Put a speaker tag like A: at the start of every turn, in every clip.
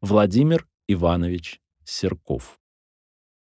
A: Владимир Иванович Серков.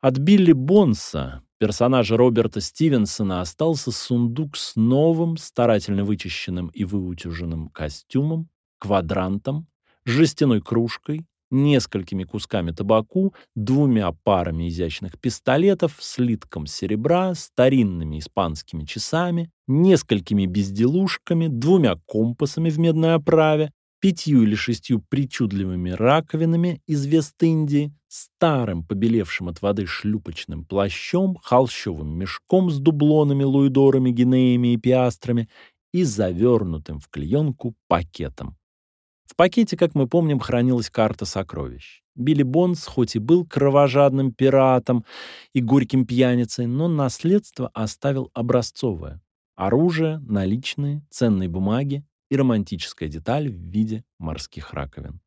A: От Билли Бонса, персонажа Роберта Стивенсона, остался сундук с новым, старательно вычищенным и выутюженным костюмом, квадрантом, жестяной кружкой, несколькими кусками табаку, двумя парами изящных пистолетов, слитком серебра, старинными испанскими часами, несколькими безделушками, двумя компасами в медной оправе, пятью или шестью причудливыми раковинами из Вест-Индии, старым побелевшим от воды шлюпочным плащом, холщовым мешком с дублонами, луидорами, гинеями и пиастрами и завернутым в клеенку пакетом. В пакете, как мы помним, хранилась карта сокровищ. Билли Бонс хоть и был кровожадным пиратом и горьким пьяницей, но наследство оставил образцовое. Оружие, наличные, ценные бумаги и романтическая деталь в виде морских раковин.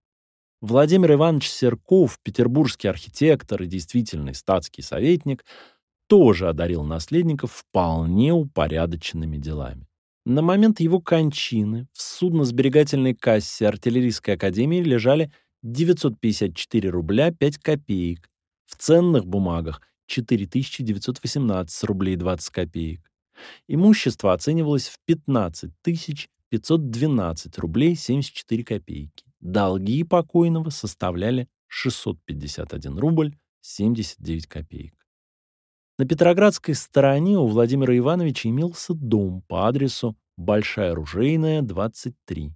A: Владимир Иванович Серков, петербургский архитектор и действительный статский советник, тоже одарил наследников вполне упорядоченными делами. На момент его кончины в судно-сберегательной кассе артиллерийской академии лежали 954 рубля 5 копеек, в ценных бумагах 4918 рублей 20 копеек. Имущество оценивалось в 15 512 рублей 74 копейки. Долги покойного составляли 651 рубль 79 копеек. На Петроградской стороне у Владимира Ивановича имелся дом по адресу Большая Оружейная, 23.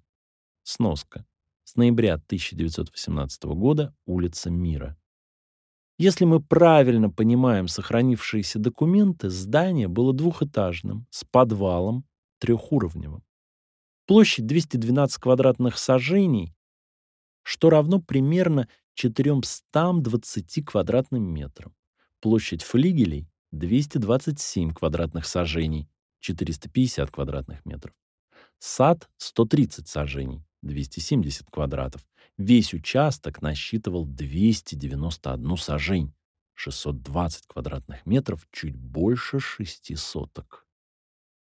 A: Сноска. С ноября 1918 года улица Мира. Если мы правильно понимаем сохранившиеся документы, здание было двухэтажным, с подвалом, трехуровневым. Площадь 212 квадратных сажений, что равно примерно 420 квадратным метрам. Площадь флигелей 227 квадратных сажений, 450 квадратных метров. Сад 130 сажений, 270 квадратов. Весь участок насчитывал 291 сажень, 620 квадратных метров, чуть больше шести соток.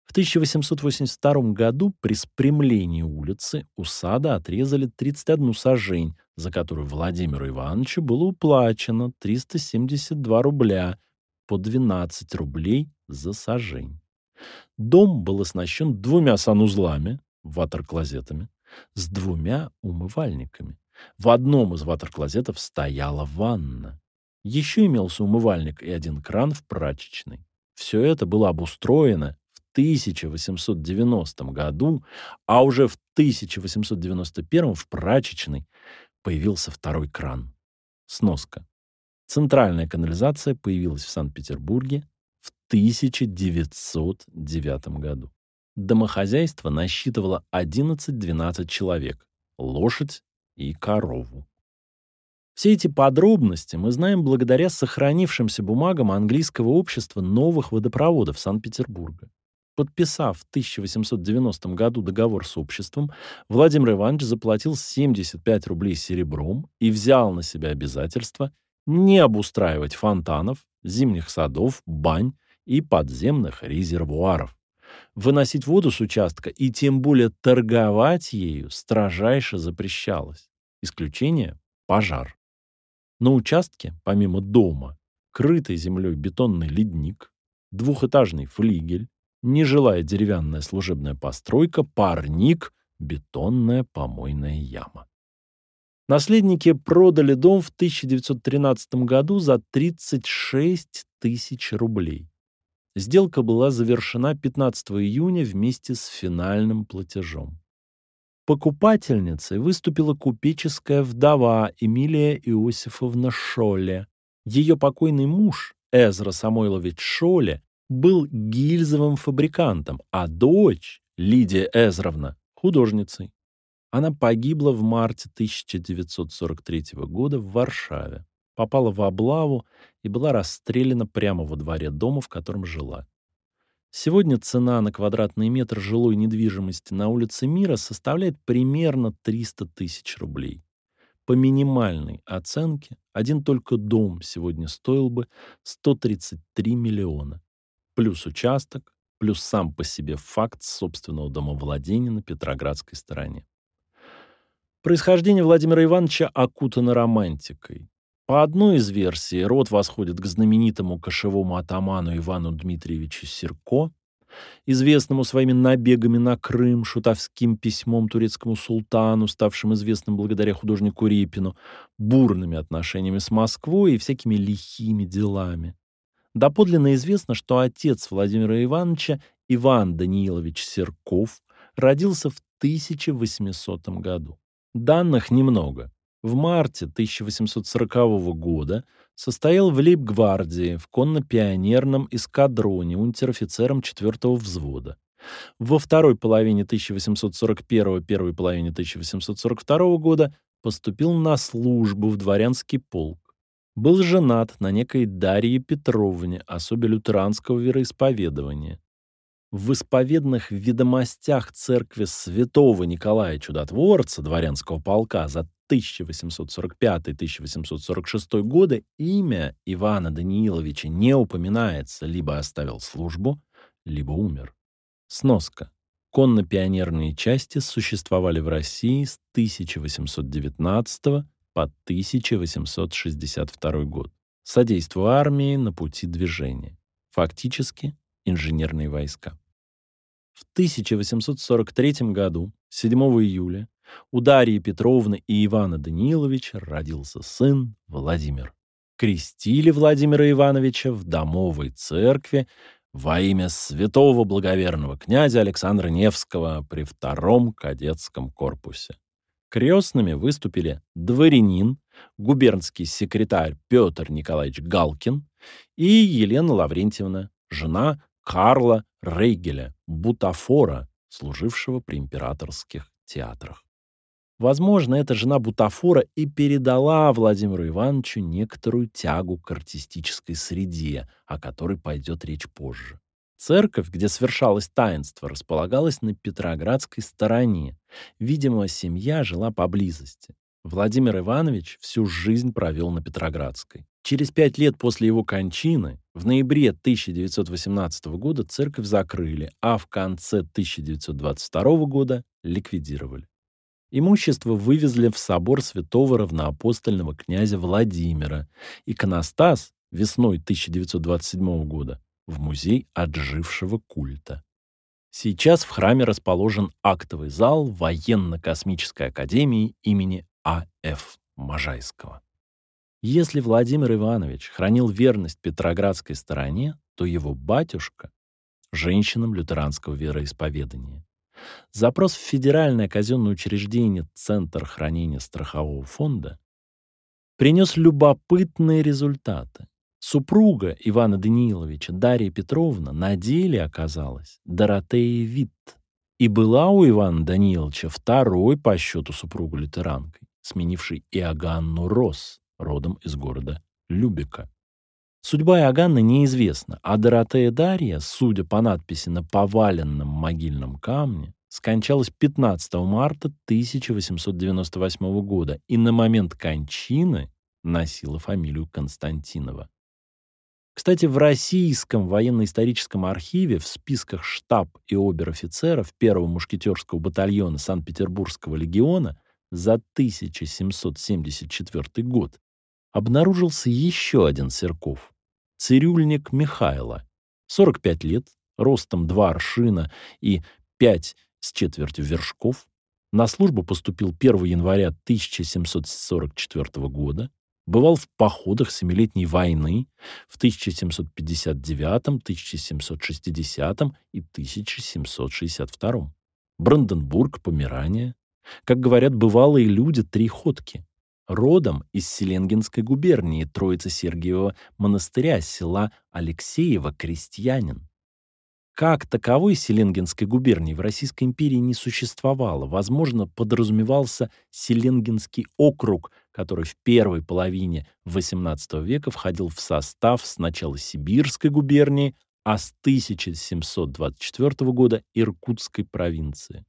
A: В 1882 году при спрямлении улицы у сада отрезали 31 сажень, за которую Владимиру Ивановичу было уплачено 372 рубля по 12 рублей за сажень. Дом был оснащен двумя санузлами, ватер-клозетами, с двумя умывальниками. В одном из ватер-клозетов стояла ванна. Еще имелся умывальник и один кран в прачечной. Все это было обустроено 1890 году, а уже в 1891 в прачечной появился второй кран. Сноска. Центральная канализация появилась в Санкт-Петербурге в 1909 году. Домохозяйство насчитывало 11-12 человек, лошадь и корову. Все эти подробности мы знаем благодаря сохранившимся бумагам английского общества новых водопроводов Санкт-Петербурга. Подписав в 1890 году договор с обществом, Владимир Иванович заплатил 75 рублей серебром и взял на себя обязательство не обустраивать фонтанов, зимних садов, бань и подземных резервуаров, выносить воду с участка и тем более торговать ею строжайше запрещалось. Исключение – пожар. На участке, помимо дома, крытый землей бетонный ледник, двухэтажный флигель, нежилая деревянная служебная постройка, парник, бетонная помойная яма. Наследники продали дом в 1913 году за 36 тысяч рублей. Сделка была завершена 15 июня вместе с финальным платежом. Покупательницей выступила купеческая вдова Эмилия Иосифовна Шоле. Ее покойный муж, Эзра Самойлович Шоле, был гильзовым фабрикантом, а дочь, Лидия Эзровна, художницей. Она погибла в марте 1943 года в Варшаве, попала в облаву и была расстреляна прямо во дворе дома, в котором жила. Сегодня цена на квадратный метр жилой недвижимости на улице Мира составляет примерно 300 тысяч рублей. По минимальной оценке один только дом сегодня стоил бы 133 миллиона плюс участок, плюс сам по себе факт собственного домовладения на Петроградской стороне. Происхождение Владимира Ивановича окутано романтикой. По одной из версий, род восходит к знаменитому кошевому атаману Ивану Дмитриевичу Серко, известному своими набегами на Крым, шутовским письмом турецкому султану, ставшим известным благодаря художнику Репину, бурными отношениями с Москвой и всякими лихими делами. Доподлинно известно, что отец Владимира Ивановича, Иван Даниилович Серков, родился в 1800 году. Данных немного. В марте 1840 года состоял в лейб-гвардии в конно-пионерном эскадроне унтер-офицером 4-го взвода. Во второй половине 1841 первой половине 1842 года поступил на службу в дворянский полк. Был женат на некой Дарье Петровне, особе лютеранского вероисповедования в исповедных ведомостях церкви святого Николая Чудотворца дворянского полка за 1845-1846 годы имя Ивана Данииловича не упоминается, либо оставил службу, либо умер. Сноска. Конно-пионерные части существовали в России с 1819 по 1862 год, содействуя армии на пути движения. Фактически инженерные войска. В 1843 году, 7 июля, у Дарьи Петровны и Ивана Даниловича родился сын Владимир. Крестили Владимира Ивановича в домовой церкви во имя святого благоверного князя Александра Невского при втором кадетском корпусе. Крестными выступили дворянин, губернский секретарь Петр Николаевич Галкин и Елена Лаврентьевна, жена Карла Рейгеля, бутафора, служившего при императорских театрах. Возможно, эта жена бутафора и передала Владимиру Ивановичу некоторую тягу к артистической среде, о которой пойдет речь позже. Церковь, где совершалось таинство, располагалась на Петроградской стороне. Видимо, семья жила поблизости. Владимир Иванович всю жизнь провел на Петроградской. Через пять лет после его кончины, в ноябре 1918 года, церковь закрыли, а в конце 1922 года ликвидировали. Имущество вывезли в собор святого равноапостольного князя Владимира, иконостас весной 1927 года в музей отжившего культа. Сейчас в храме расположен актовый зал военно-космической академии имени а.Ф. Можайского. Если Владимир Иванович хранил верность Петроградской стороне, то его батюшка — женщинам лютеранского вероисповедания. Запрос в Федеральное казенное учреждение Центр хранения страхового фонда принес любопытные результаты. Супруга Ивана Данииловича, Дарья Петровна, на деле оказалась Доротея Витт и была у Ивана Данииловича второй по счету супругу лютеранкой сменивший Иоганну Росс, родом из города Любека. Судьба Иоганны неизвестна, а Доротея Дарья, судя по надписи на поваленном могильном камне, скончалась 15 марта 1898 года и на момент кончины носила фамилию Константинова. Кстати, в Российском военно-историческом архиве в списках штаб и обер-офицеров 1-го мушкетерского батальона Санкт-Петербургского легиона за 1774 год обнаружился еще один Серков, цирюльник Михайло, 45 лет, ростом 2 аршина и 5 с четвертью вершков, на службу поступил 1 января 1744 года, бывал в походах Семилетней войны в 1759, 1760 и 1762. Бранденбург, Померания, как говорят бывалые люди, три ходки. Родом из Селенгинской губернии Троицы-Сергиева монастыря села Алексеева крестьянин. Как таковой Селенгинской губернии в Российской империи не существовало. Возможно, подразумевался Селенгинский округ, который в первой половине XVIII века входил в состав сначала Сибирской губернии, а с 1724 года Иркутской провинции.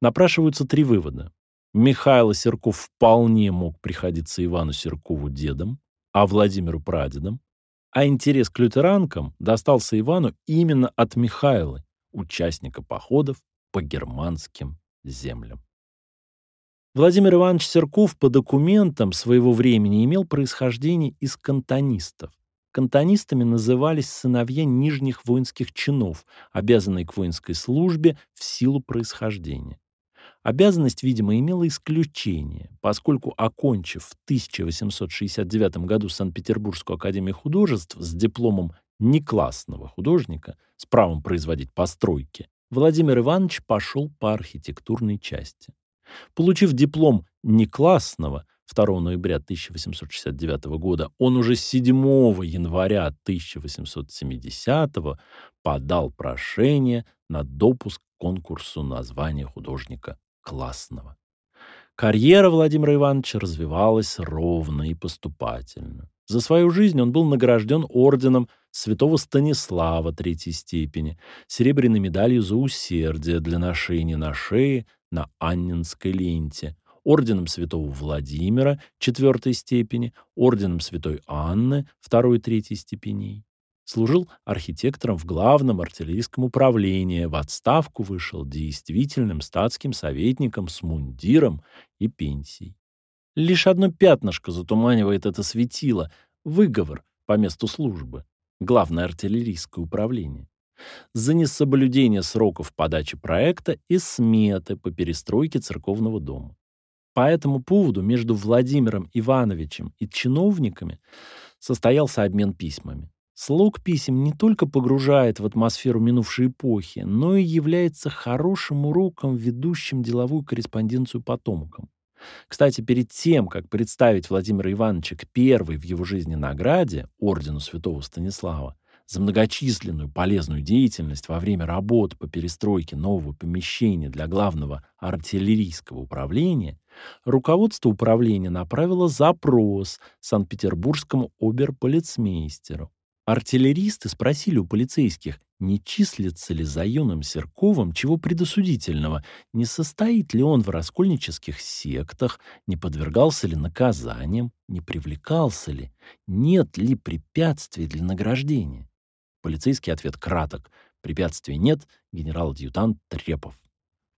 A: Напрашиваются три вывода. Михаил Серков вполне мог приходиться Ивану Серкову дедом, а Владимиру прадедом, а интерес к лютеранкам достался Ивану именно от Михаила, участника походов по германским землям. Владимир Иванович Серков по документам своего времени имел происхождение из кантонистов. Кантонистами назывались сыновья нижних воинских чинов, обязанные к воинской службе в силу происхождения. Обязанность, видимо, имела исключение, поскольку, окончив в 1869 году Санкт-Петербургскую академию художеств с дипломом неклассного художника с правом производить постройки, Владимир Иванович пошел по архитектурной части. Получив диплом неклассного 2 ноября 1869 года, он уже 7 января 1870 подал прошение на допуск к конкурсу на звание художника классного. Карьера Владимира Ивановича развивалась ровно и поступательно. За свою жизнь он был награжден орденом святого Станислава третьей степени, серебряной медалью за усердие для ношения на шее на Аннинской ленте, орденом святого Владимира четвертой степени, орденом святой Анны второй и третьей степеней. Служил архитектором в главном артиллерийском управлении, в отставку вышел действительным статским советником с мундиром и пенсией. Лишь одно пятнышко затуманивает это светило — выговор по месту службы, главное артиллерийское управление за несоблюдение сроков подачи проекта и сметы по перестройке церковного дома. По этому поводу между Владимиром Ивановичем и чиновниками состоялся обмен письмами. Слог писем не только погружает в атмосферу минувшей эпохи, но и является хорошим уроком, ведущим деловую корреспонденцию потомкам. Кстати, перед тем, как представить Владимира Ивановича к первой в его жизни награде, ордену святого Станислава, за многочисленную полезную деятельность во время работ по перестройке нового помещения для главного артиллерийского управления, руководство управления направило запрос Санкт-Петербургскому оберполицмейстеру. Артиллеристы спросили у полицейских, не числится ли за юным Серковым чего предосудительного, не состоит ли он в раскольнических сектах, не подвергался ли наказаниям, не привлекался ли, нет ли препятствий для награждения. Полицейский ответ краток. Препятствий нет. Генерал-адъютант Трепов.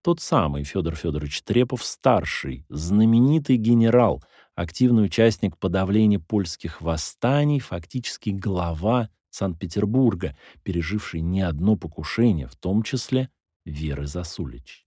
A: Тот самый Федор Федорович Трепов, старший, знаменитый генерал, активный участник подавления польских восстаний, фактически глава Санкт-Петербурга, переживший не одно покушение, в том числе Веры Засулич.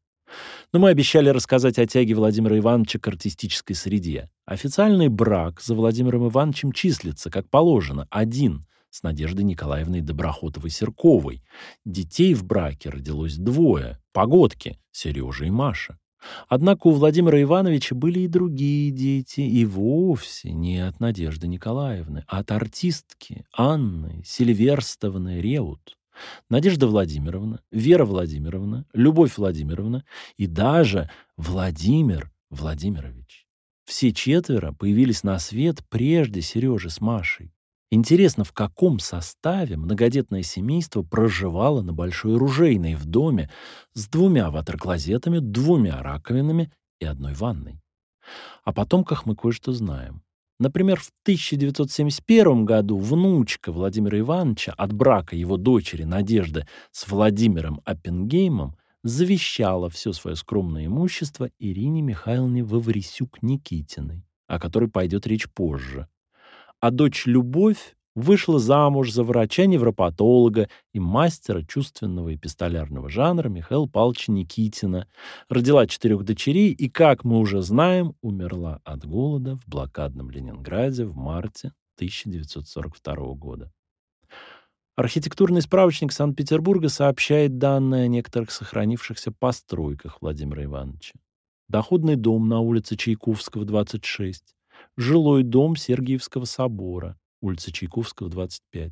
A: Но мы обещали рассказать о тяге Владимира Ивановича к артистической среде. Официальный брак за Владимиром Ивановичем числится, как положено, один – с Надеждой Николаевной Доброхотовой-Серковой. Детей в браке родилось двое — погодки, Сережа и Маша. Однако у Владимира Ивановича были и другие дети, и вовсе не от Надежды Николаевны, а от артистки Анны Сильверстовны Реут. Надежда Владимировна, Вера Владимировна, Любовь Владимировна и даже Владимир Владимирович. Все четверо появились на свет прежде Сережи с Машей. Интересно, в каком составе многодетное семейство проживало на Большой Ружейной в доме с двумя ватерклозетами, двумя раковинами и одной ванной. О потомках мы кое-что знаем. Например, в 1971 году внучка Владимира Ивановича от брака его дочери Надежды с Владимиром Оппенгеймом завещала все свое скромное имущество Ирине Михайловне Ваврисюк-Никитиной, о которой пойдет речь позже а дочь Любовь вышла замуж за врача-невропатолога и мастера чувственного и пистолярного жанра Михаила Павловича Никитина, родила четырех дочерей и, как мы уже знаем, умерла от голода в блокадном Ленинграде в марте 1942 года. Архитектурный справочник Санкт-Петербурга сообщает данные о некоторых сохранившихся постройках Владимира Ивановича. Доходный дом на улице Чайковского, 26, жилой дом Сергиевского собора, улица Чайковского, 25.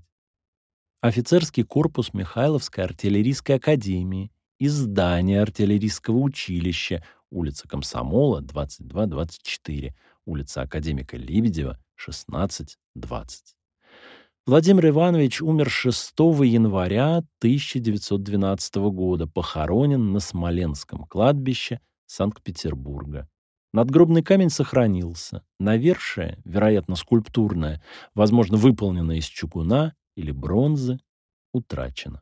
A: Офицерский корпус Михайловской артиллерийской академии и здание артиллерийского училища, улица Комсомола, 22-24, улица Академика Лебедева, 16-20. Владимир Иванович умер 6 января 1912 года, похоронен на Смоленском кладбище Санкт-Петербурга. Надгробный камень сохранился. Навершие, вероятно, скульптурное, возможно, выполненное из чугуна или бронзы, утрачено.